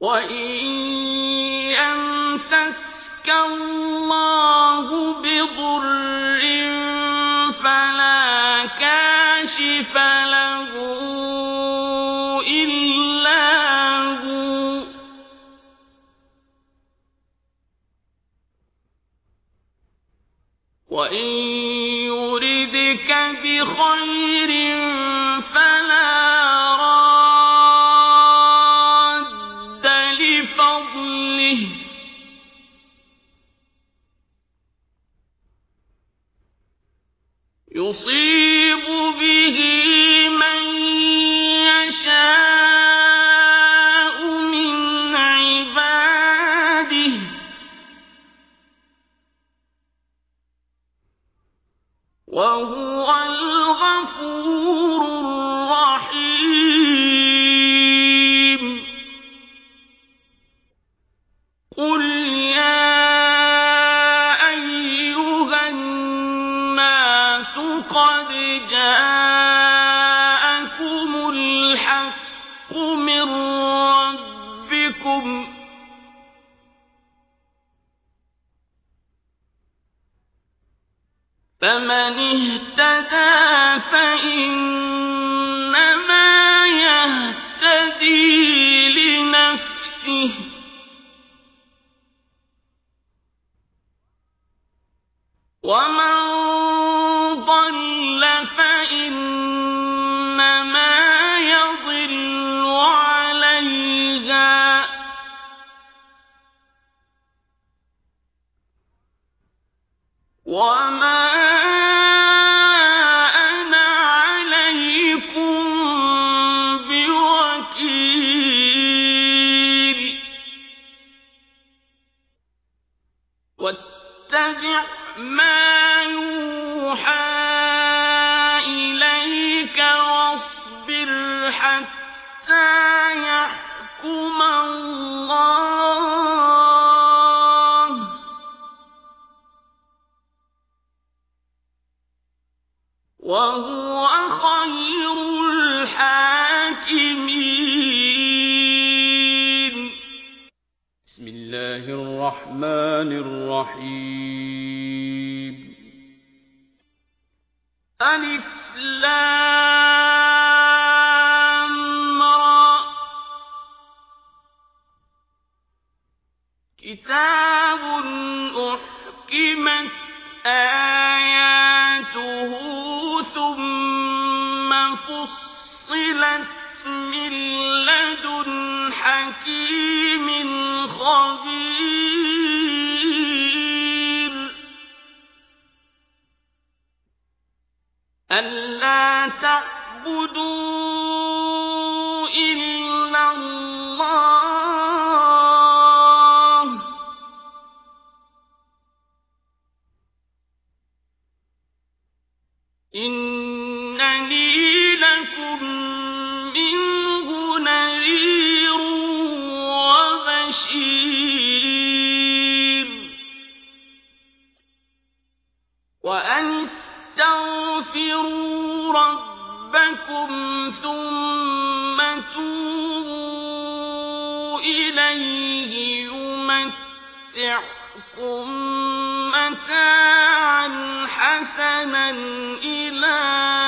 وَإِن اللَّهُ بِضُرٍّ فَلَا كَاشِفَ لَهُ إِلَّا هُوَ ۖ وَإِن يُرِدْكَ بِخَيْرٍ فَلَا يُصِيبُ بِهِ قَدْ جَاءَكُمُ الْحَقُّ مِن رَّبِّكُمْ ۖ. فَمَنِ اهْتَدَىٰ فَإِنَّمَا يَهْتَدِي لِنَفْسِهِ ۖ. وَمَن مَا يُوحَىٰ إِلَيْكَ وَاصْبِرْ حَتَّىٰ يَحْكُمَ اللَّهُ ۚ. الرحمن الرحيم. ألف لام أَلَّا تَعْبُدُوا رَبَّكُمْ ثُمَّ إِلَيْهِ يُمَتِّعْكُم مَّتَاعًا حَسَنًا إِلَىٰ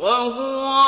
وهو